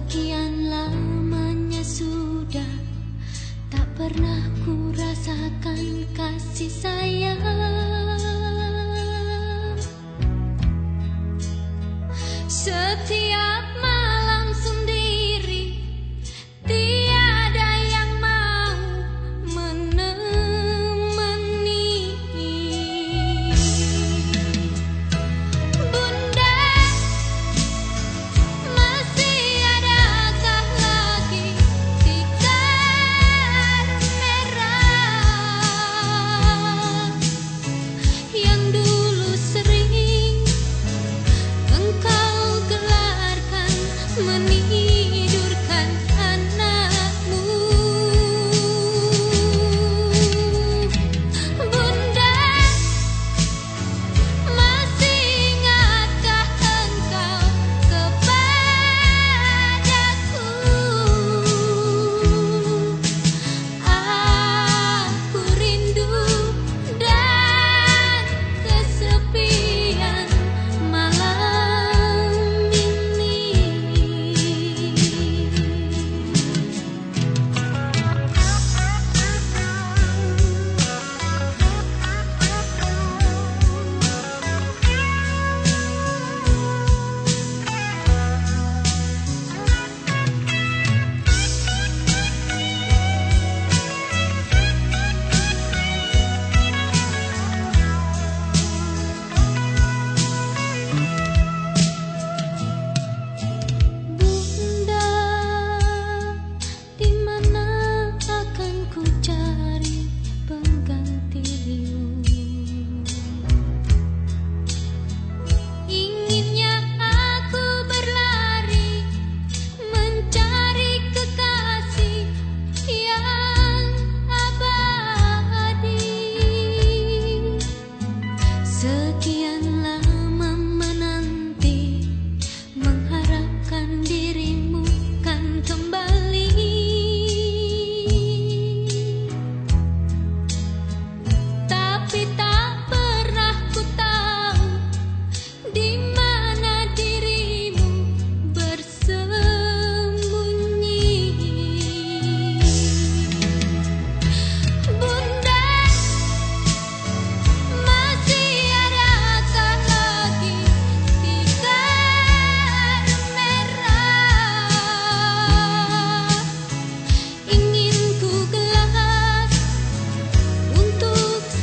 Sekian lamanya sudah Tak pernah ku rasakan kasih sayang.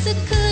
the good.